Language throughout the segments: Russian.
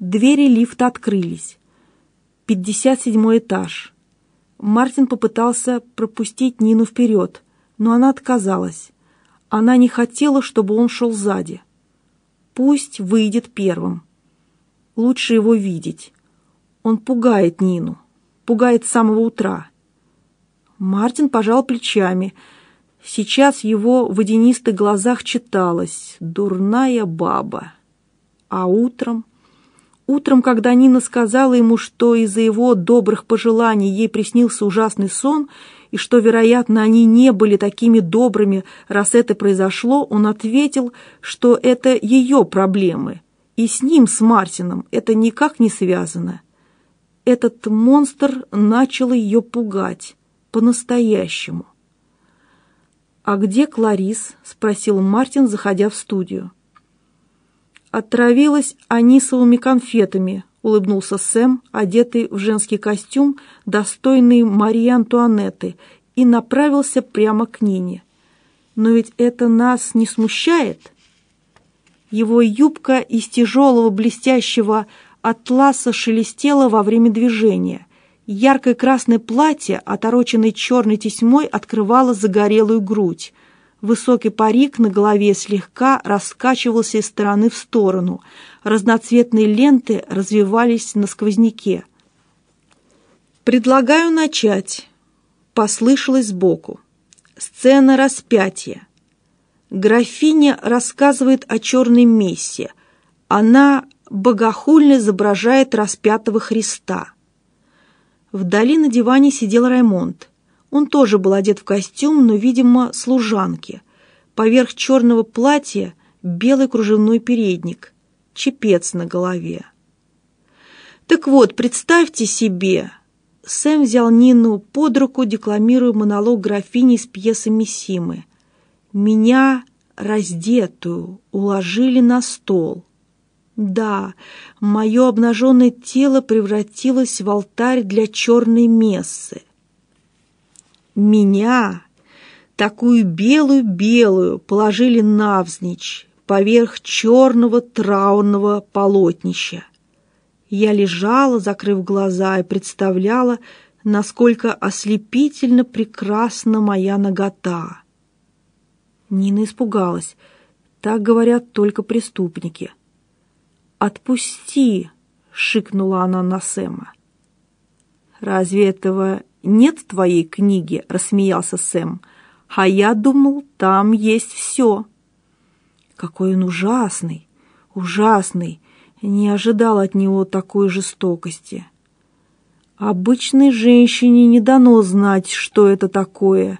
Двери лифта открылись. 57 этаж. Мартин попытался пропустить Нину вперед, но она отказалась. Она не хотела, чтобы он шел сзади. Пусть выйдет первым. Лучше его видеть. Он пугает Нину. Пугает с самого утра. Мартин пожал плечами. Сейчас его водянистых глазах читалось «Дурная баба». А утром... Утром, когда Нина сказала ему, что из-за его добрых пожеланий ей приснился ужасный сон, и что, вероятно, они не были такими добрыми, раз это произошло, он ответил, что это ее проблемы, и с ним, с Мартином, это никак не связано. Этот монстр начал ее пугать, по-настоящему. «А где Кларис?» — спросил Мартин, заходя в студию. «Отравилась анисовыми конфетами», — улыбнулся Сэм, одетый в женский костюм, достойный Марии Антуанетты, и направился прямо к Нине. «Но ведь это нас не смущает?» Его юбка из тяжелого блестящего атласа шелестела во время движения. Яркое красное платье, отороченное черной тесьмой, открывало загорелую грудь. Высокий парик на голове слегка раскачивался из стороны в сторону. Разноцветные ленты развивались на сквозняке. «Предлагаю начать», — послышалось сбоку. Сцена распятия. Графиня рассказывает о черной мессе. Она богохульно изображает распятого Христа. Вдали на диване сидел Раймонд. Он тоже был одет в костюм, но, видимо, служанки. Поверх черного платья белый кружевной передник, чепец на голове. Так вот, представьте себе, Сэм взял Нину под руку, декламируя монолог графини из пьесы Миссимы. «Меня, раздетую, уложили на стол. Да, мое обнаженное тело превратилось в алтарь для черной мессы. Меня, такую белую-белую, положили навзничь, поверх черного траурного полотнища. Я лежала, закрыв глаза, и представляла, насколько ослепительно прекрасна моя нагота. Нина испугалась. Так говорят только преступники. «Отпусти!» — шикнула она на Сэма. «Разве этого нет твоей книге?» — рассмеялся Сэм. «А я думал, там есть все». «Какой он ужасный, ужасный!» Не ожидал от него такой жестокости. Обычной женщине не дано знать, что это такое.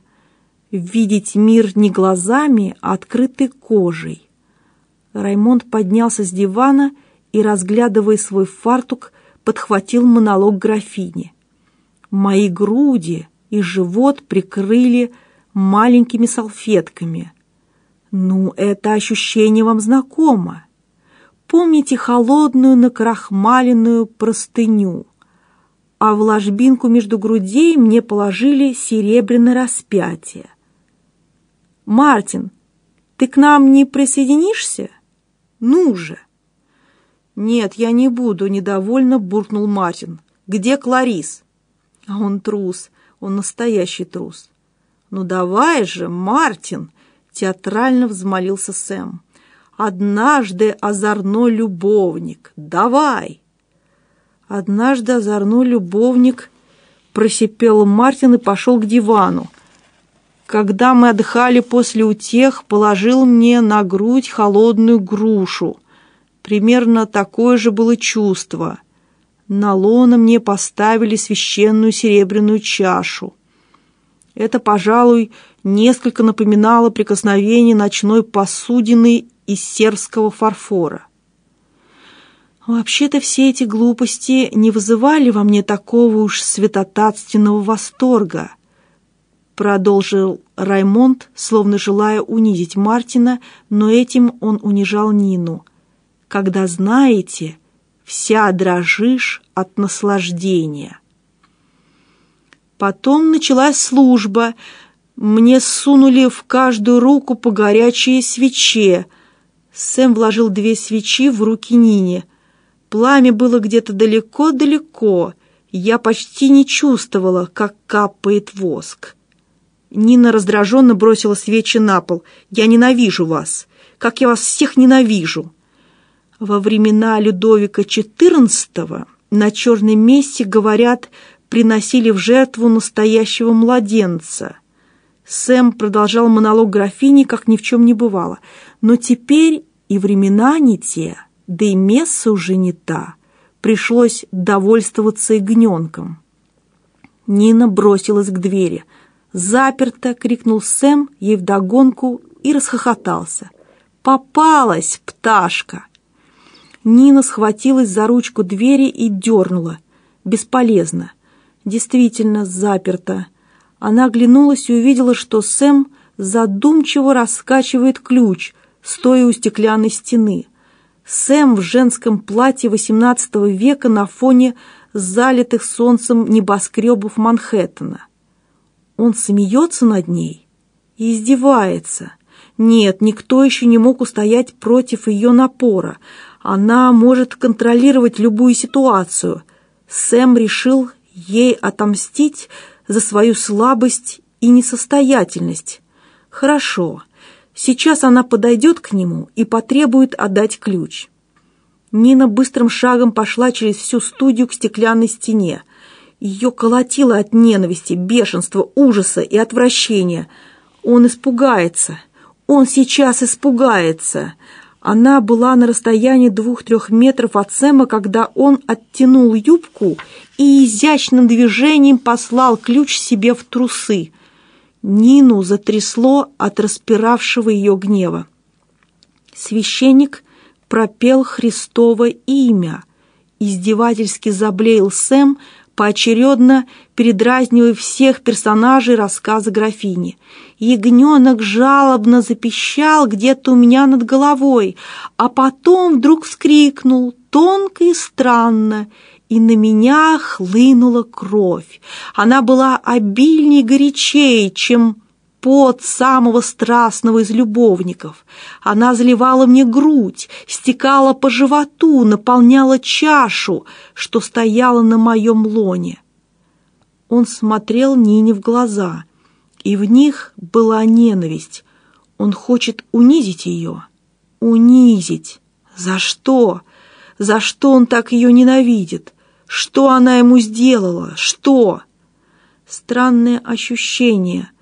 Видеть мир не глазами, а открытой кожей. Раймонд поднялся с дивана и, разглядывая свой фартук, подхватил монолог графини. Мои груди и живот прикрыли маленькими салфетками. Ну, это ощущение вам знакомо. Помните холодную накрахмаленную простыню? А в ложбинку между грудей мне положили серебряное распятие. «Мартин, ты к нам не присоединишься? Ну же!» «Нет, я не буду», — недовольно буркнул Мартин. «Где Кларис?» А он трус, он настоящий трус. «Ну давай же, Мартин!» — театрально взмолился Сэм. «Однажды озорной любовник, давай!» «Однажды озорной любовник...» — просипел Мартин и пошел к дивану. Когда мы отдыхали после утех, положил мне на грудь холодную грушу. Примерно такое же было чувство — на лоно мне поставили священную серебряную чашу. Это, пожалуй, несколько напоминало прикосновение ночной посудины из сербского фарфора. Вообще-то все эти глупости не вызывали во мне такого уж святотатственного восторга, продолжил Раймонд, словно желая унизить Мартина, но этим он унижал Нину. Когда знаете, вся дрожишь от наслаждения. Потом началась служба. Мне сунули в каждую руку по горячей свече. Сэм вложил две свечи в руки Нине. Пламя было где-то далеко-далеко. Я почти не чувствовала, как капает воск. Нина раздраженно бросила свечи на пол. «Я ненавижу вас! Как я вас всех ненавижу!» Во времена Людовика XIV на черном месте, говорят, приносили в жертву настоящего младенца. Сэм продолжал монолог графини, как ни в чем не бывало. Но теперь и времена не те, да и месса уже не та. Пришлось довольствоваться ягненком. Нина бросилась к двери. «Заперто!» — крикнул Сэм ей вдогонку и расхохотался. «Попалась, пташка!» Нина схватилась за ручку двери и дернула. Бесполезно. Действительно заперто. Она оглянулась и увидела, что Сэм задумчиво раскачивает ключ, стоя у стеклянной стены. Сэм в женском платье XVIII века на фоне залитых солнцем небоскребов Манхэттена. Он смеется над ней и издевается. Нет, никто еще не мог устоять против ее напора. Она может контролировать любую ситуацию. Сэм решил ей отомстить за свою слабость и несостоятельность. Хорошо, сейчас она подойдет к нему и потребует отдать ключ. Нина быстрым шагом пошла через всю студию к стеклянной стене. Ее колотило от ненависти, бешенства, ужаса и отвращения. Он испугается. Он сейчас испугается. Она была на расстоянии двух-трех метров от Сэма, когда он оттянул юбку и изящным движением послал ключ себе в трусы. Нину затрясло от распиравшего ее гнева. Священник пропел Христово имя. Издевательски заблеял Сэм, поочередно передразнивая всех персонажей рассказа графини. Ягненок жалобно запищал где-то у меня над головой, а потом вдруг вскрикнул тонко и странно, и на меня хлынула кровь. Она была обильнее горячее, чем пот самого страстного из любовников. Она заливала мне грудь, стекала по животу, наполняла чашу, что стояла на моем лоне. Он смотрел Нине в глаза, и в них была ненависть. Он хочет унизить ее. Унизить. За что? За что он так ее ненавидит? Что она ему сделала? Что? Странное ощущение —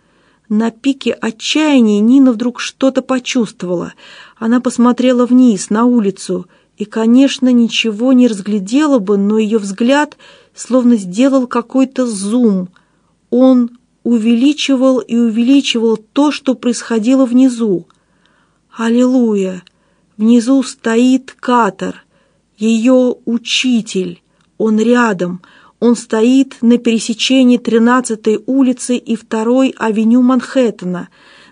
на пике отчаяния Нина вдруг что-то почувствовала. Она посмотрела вниз, на улицу, и, конечно, ничего не разглядела бы, но ее взгляд словно сделал какой-то зум. Он увеличивал и увеличивал то, что происходило внизу. Аллилуйя! Внизу стоит Катар, ее учитель. Он рядом — он стоит на пересечении 13-й улицы и 2-й авеню Манхэттена,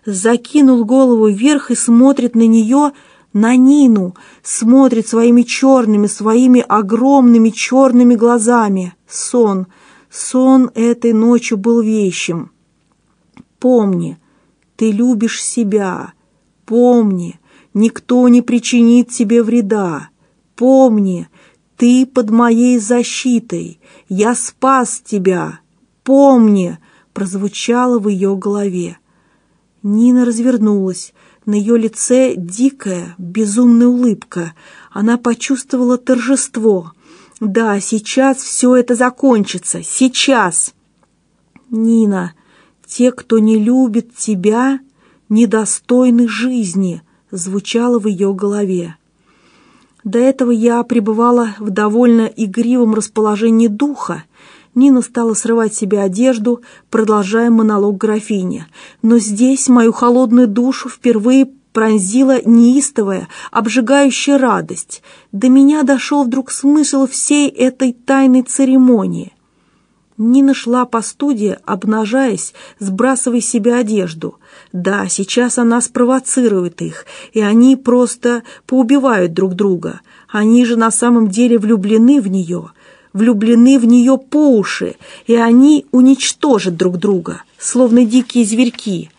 закинул голову вверх и смотрит на нее, на Нину, смотрит своими черными, своими огромными черными глазами. Сон, сон этой ночью был вещим. Помни, ты любишь себя. Помни, никто не причинит тебе вреда. Помни, ты под моей защитой. Я спас тебя. Помни!» прозвучало в ее голове. Нина развернулась. На ее лице дикая, безумная улыбка. Она почувствовала торжество. «Да, сейчас все это закончится. Сейчас!» «Нина, те, кто не любит тебя, недостойны жизни», звучало в ее голове. До этого я пребывала в довольно игривом расположении духа. Нина стала срывать себе одежду, продолжая монолог графини. Но здесь мою холодную душу впервые пронзила неистовая, обжигающая радость. До меня дошел вдруг смысл всей этой тайной церемонии. Нина шла по студии, обнажаясь, сбрасывая себе одежду. Да, сейчас она спровоцирует их, и они просто поубивают друг друга. Они же на самом деле влюблены в нее, влюблены в нее по уши, и они уничтожат друг друга, словно дикие зверьки.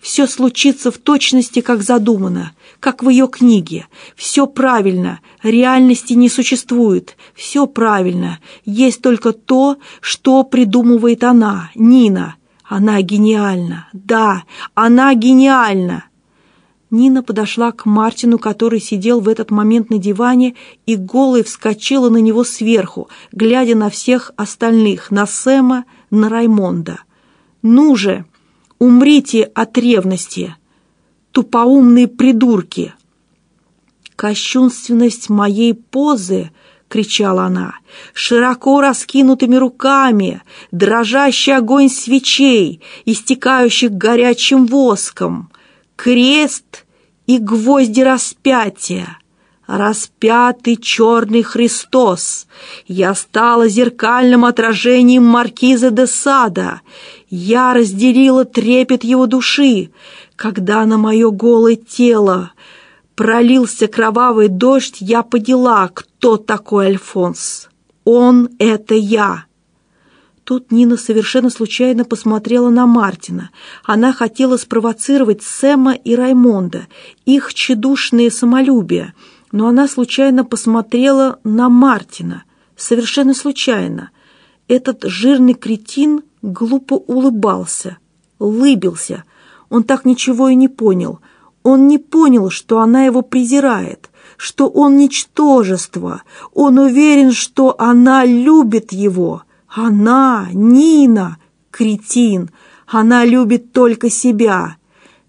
Все случится в точности, как задумано, как в ее книге. Все правильно, реальности не существует. Все правильно. Есть только то, что придумывает она, Нина. Она гениальна. Да, она гениальна. Нина подошла к Мартину, который сидел в этот момент на диване, и голой вскочила на него сверху, глядя на всех остальных, на Сэма, на Раймонда. «Ну же, умрите от ревности, тупоумные придурки!» «Кощунственность моей позы!» — кричала она. «Широко раскинутыми руками, дрожащий огонь свечей, истекающих горячим воском, крест и гвозди распятия. Распятый черный Христос, я стала зеркальным отражением маркиза де Сада. Я разделила трепет его души, когда на мое голое тело пролился кровавый дождь, я поняла, кто такой Альфонс. Он — это я. Тут Нина совершенно случайно посмотрела на Мартина. Она хотела спровоцировать Сэма и Раймонда, их тщедушные самолюбия, но она случайно посмотрела на Мартина. Совершенно случайно. Этот жирный кретин глупо улыбался, лыбился. Он так ничего и не понял. Он не понял, что она его презирает, что он ничтожество. Он уверен, что она любит его. Она, Нина, кретин, она любит только себя.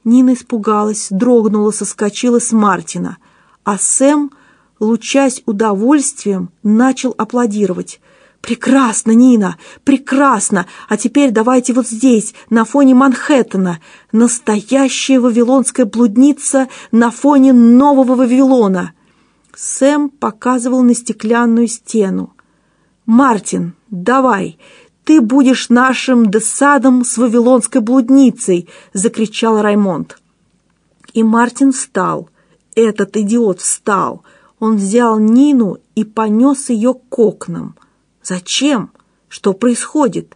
Нина испугалась, дрогнула, соскочила с Мартина, а Сэм, лучась удовольствием, начал аплодировать. «Прекрасно, Нина, прекрасно! А теперь давайте вот здесь, на фоне Манхэттена. Настоящая вавилонская блудница на фоне нового Вавилона!» Сэм показывал на стеклянную стену. «Мартин, давай, ты будешь нашим десадом с вавилонской блудницей!» — закричал Раймонд. И Мартин встал. Этот идиот встал. Он взял Нину и понес ее к окнам. «Зачем? Что происходит?»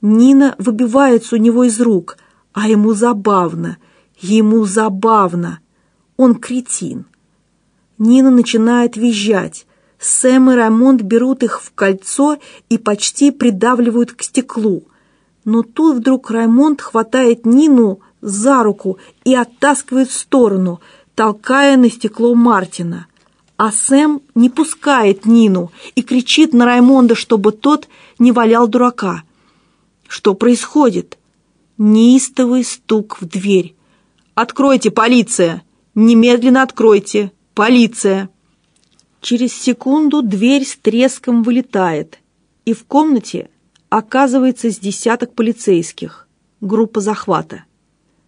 Нина выбивается у него из рук, а ему забавно. Ему забавно. Он кретин. Нина начинает визжать. Сэм и Рамонт берут их в кольцо и почти придавливают к стеклу. Но тут вдруг Раймонд хватает Нину за руку и оттаскивает в сторону, толкая на стекло Мартина. А Сэм не пускает Нину и кричит на Раймонда, чтобы тот не валял дурака. Что происходит? Неистовый стук в дверь. «Откройте, полиция! Немедленно откройте! Полиция!» Через секунду дверь с треском вылетает, и в комнате оказывается с десяток полицейских. Группа захвата.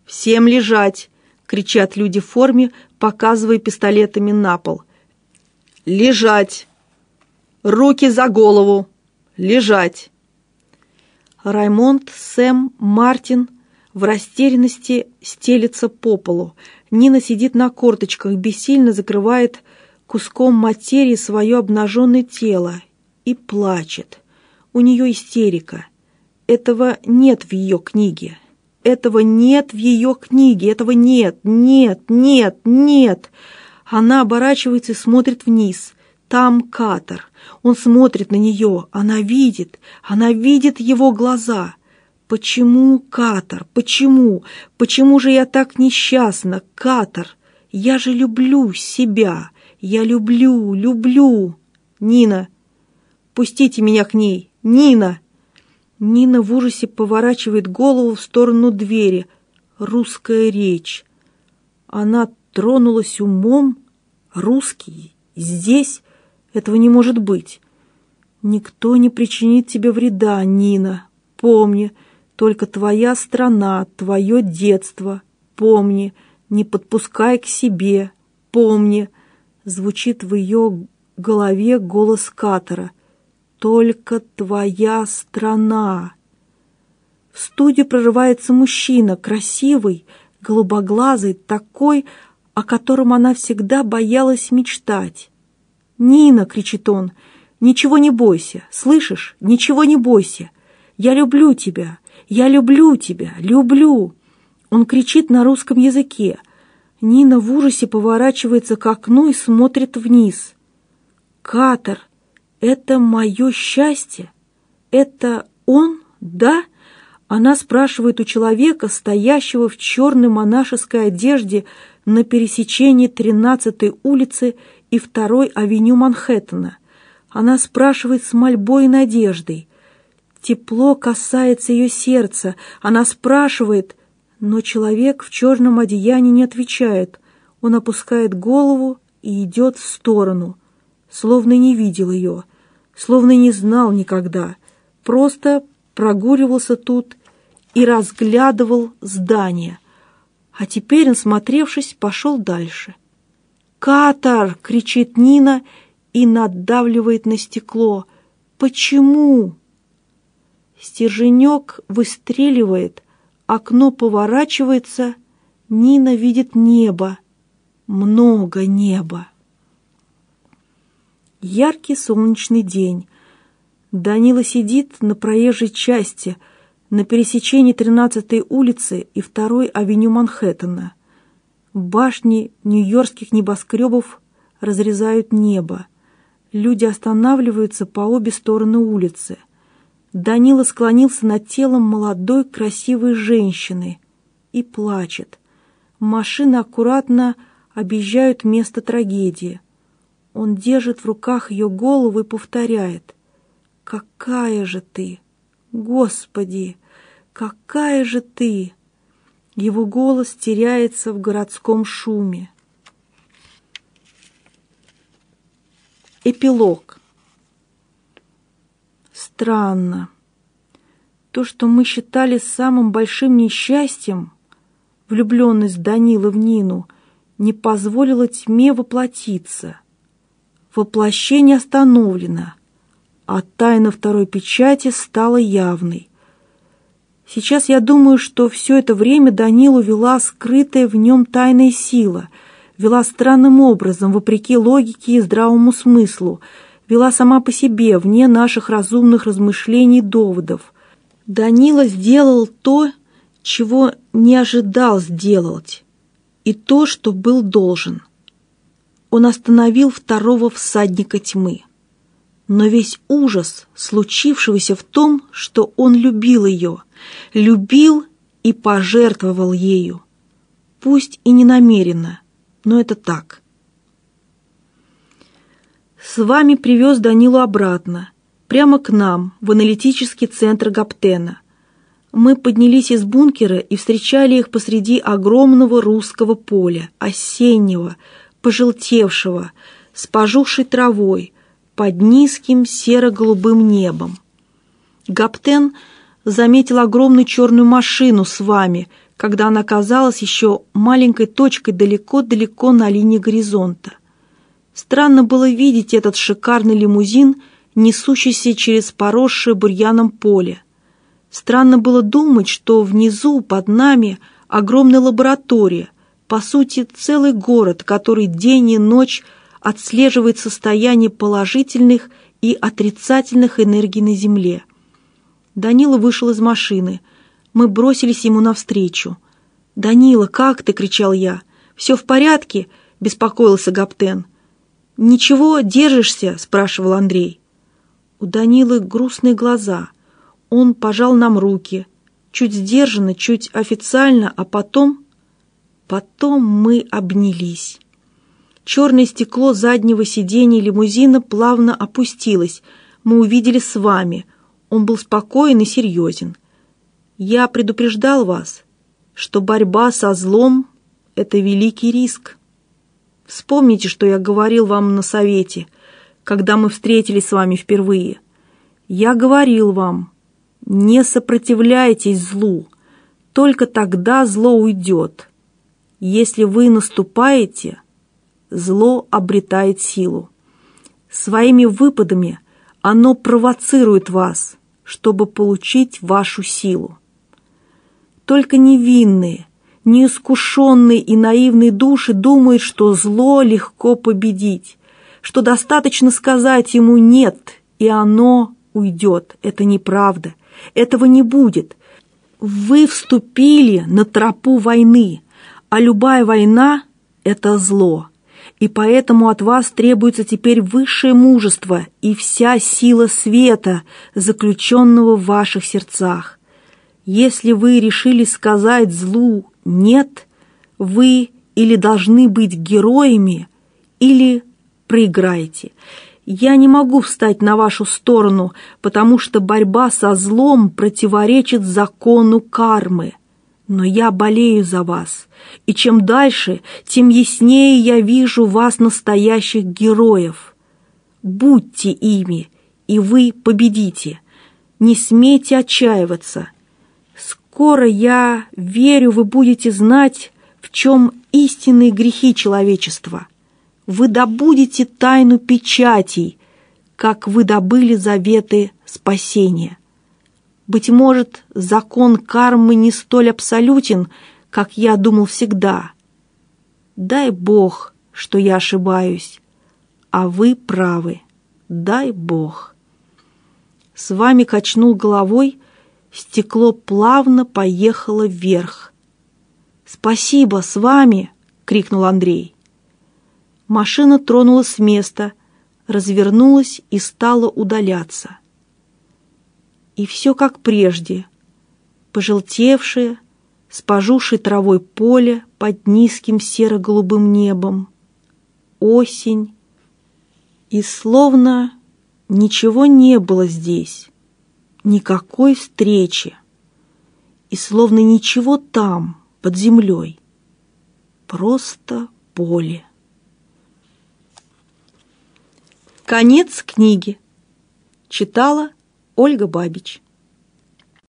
«Всем лежать!» — кричат люди в форме, показывая пистолетами на пол. «Лежать! Руки за голову! Лежать!» Раймонд, Сэм, Мартин в растерянности стелется по полу. Нина сидит на корточках, бессильно закрывает куском материи свое обнаженное тело и плачет. У нее истерика. Этого нет в ее книге. Этого нет в ее книге. Этого нет, нет, нет, нет. Она оборачивается и смотрит вниз. Там Катер. Он смотрит на нее. Она видит. Она видит его глаза. Почему, Катер? Почему? Почему же я так несчастна, Катер? Я же люблю себя. Я люблю, люблю. Нина, пустите меня к ней. Нина. Нина в ужасе поворачивает голову в сторону двери. Русская речь. Она тронулась умом. Русский. Здесь этого не может быть. Никто не причинит тебе вреда, Нина. Помни, только твоя страна, твое детство. Помни, не подпускай к себе. Помни, звучит в ее голове голос Катера. «Только твоя страна!» В студию прорывается мужчина, красивый, голубоглазый, такой, о котором она всегда боялась мечтать. «Нина!» — кричит он. «Ничего не бойся, слышишь? Ничего не бойся. Я люблю тебя, я люблю тебя, люблю!» Он кричит на русском языке. Нина в ужасе поворачивается к окну и смотрит вниз. «Катер, это мое счастье? Это он, да?» Она спрашивает у человека, стоящего в черной монашеской одежде на пересечении 13-й улицы и 2-й авеню Манхэттена. Она спрашивает с мольбой и надеждой. Тепло касается ее сердца. Она спрашивает, но человек в черном одеянии не отвечает. Он опускает голову и идет в сторону, словно не видел ее, словно не знал никогда, просто прогуливался тут и разглядывал здание. А теперь, насмотревшись, пошел дальше. «Катар!» — кричит Нина и надавливает на стекло. «Почему?» Стерженек выстреливает, окно поворачивается, Нина видит небо, много неба. Яркий солнечный день. Данила сидит на проезжей части, на пересечении 13-й улицы и 2-й авеню Манхэттена. Башни нью-йоркских небоскребов разрезают небо. Люди останавливаются по обе стороны улицы. Данила склонился над телом молодой красивой женщины и плачет. Машины аккуратно объезжают место трагедии. Он держит в руках ее голову и повторяет. «Какая же ты! Господи! Какая же ты!» Его голос теряется в городском шуме. Эпилог Странно. То, что мы считали самым большим несчастьем, влюбленность Данилы в Нину, не позволило тьме воплотиться. Воплощение остановлено, а тайна второй печати стала явной. Сейчас я думаю, что все это время Данилу вела скрытая в нем тайная сила, вела странным образом, вопреки логике и здравому смыслу, вела сама по себе, вне наших разумных размышлений и доводов. Данила сделал то, чего не ожидал сделать, и то, что был должен. Он остановил второго всадника тьмы. Но весь ужас случившегося в том, что он любил ее, любил и пожертвовал ею. Пусть и не намеренно, но это так. С вами привез Данилу обратно, прямо к нам, в аналитический центр Гаптена. Мы поднялись из бункера и встречали их посреди огромного русского поля, осеннего, пожелтевшего, с пожухшей травой, под низким серо-голубым небом. Гаптен заметил огромную черную машину с вами, когда она казалась еще маленькой точкой далеко-далеко на линии горизонта. Странно было видеть этот шикарный лимузин, несущийся через поросшее бурьяном поле. Странно было думать, что внизу, под нами, огромная лаборатория, по сути, целый город, который день и ночь отслеживает состояние положительных и отрицательных энергий на Земле. Данила вышел из машины. Мы бросились ему навстречу. «Данила, как ты?» — кричал я. «Все в порядке?» — беспокоился Гаптен. «Ничего, держишься?» — спрашивал Андрей. У Данилы грустные глаза. Он пожал нам руки. Чуть сдержанно, чуть официально, а потом... Потом мы обнялись. Черное стекло заднего сиденья лимузина плавно опустилось. Мы увидели с вами. Он был спокоен и серьезен. Я предупреждал вас, что борьба со злом — это великий риск. Вспомните, что я говорил вам на совете, когда мы встретились с вами впервые. Я говорил вам, не сопротивляйтесь злу, только тогда зло уйдет. Если вы наступаете, зло обретает силу. Своими выпадами оно провоцирует вас, чтобы получить вашу силу. Только невинные, неискушенные и наивные души думают, что зло легко победить, что достаточно сказать ему «нет», и оно уйдет. Это неправда. Этого не будет. Вы вступили на тропу войны, а любая война — это зло. И поэтому от вас требуется теперь высшее мужество и вся сила света, заключенного в ваших сердцах. Если вы решили сказать злу «нет», вы или должны быть героями, или проиграете. Я не могу встать на вашу сторону, потому что борьба со злом противоречит закону кармы. Но я болею за вас, и чем дальше, тем яснее я вижу вас настоящих героев. Будьте ими, и вы победите. Не смейте отчаиваться. Скоро я верю, вы будете знать, в чем истинные грехи человечества вы добудете тайну печатей, как вы добыли заветы спасения. Быть может, закон кармы не столь абсолютен, как я думал всегда. Дай Бог, что я ошибаюсь, а вы правы. Дай Бог. С вами качнул головой, стекло плавно поехало вверх. «Спасибо, с вами!» — крикнул Андрей. Машина тронулась с места, развернулась и стала удаляться. И все как прежде. Пожелтевшее, с пожухшей травой поле под низким серо-голубым небом. Осень. И словно ничего не было здесь, никакой встречи. И словно ничего там, под землей. Просто поле. Конец книги. Читала Ольга Бабич.